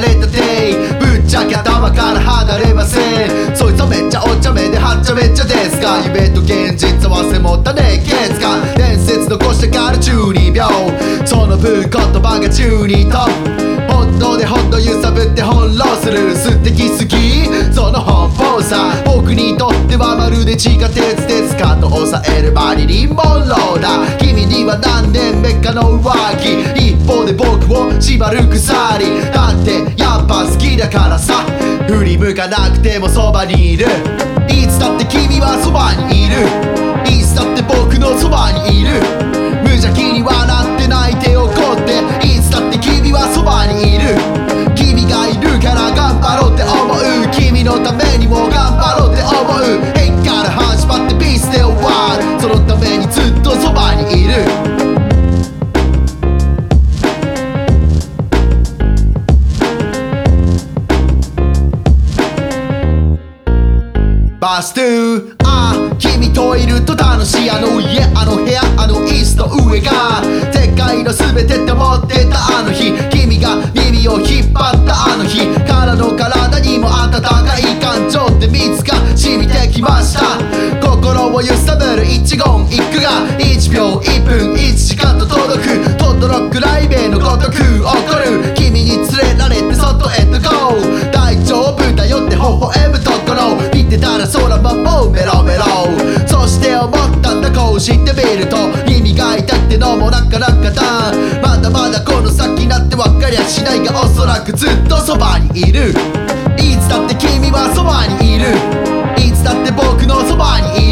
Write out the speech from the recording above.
てたてぶっちゃけ頭から離れませんそいつはめっちゃお茶目ではっちゃめっちゃですか？夢と現実合わせ持った熱血か伝説残してから12秒その分言葉が12と本当で本当揺さぶって翻弄する素敵すぎその奔放さ僕にとってはまるで地下鉄でスカートを押さえるマリリン・モンローだ君には何年目かの浮気方で僕を縛る鎖。だってやっぱ好きだからさ。振り向かなくてもそばにいる。いつだって君はそばにいる。いつだって僕のそばにいる。無邪気に笑って泣いて怒って。いつだって君はそばにいる。君がいるから頑張ろうって思う。君のためにも頑張ろうって思う。バストゥああ君といると楽しいあの家あの部屋あの椅子と上が世界の全てって思ってたあの日。君が耳を引っ張ったあの日。からの体にも温かい感情って水が染みてきました。心を揺さぶる一言一句が1秒1分。てみると耳が痛くてのもなかなかだ。まだまだこの先なって分かりゃしないがおそらくずっとそばにいる。いつだって君はそばにいる。いつだって僕のそばにいる。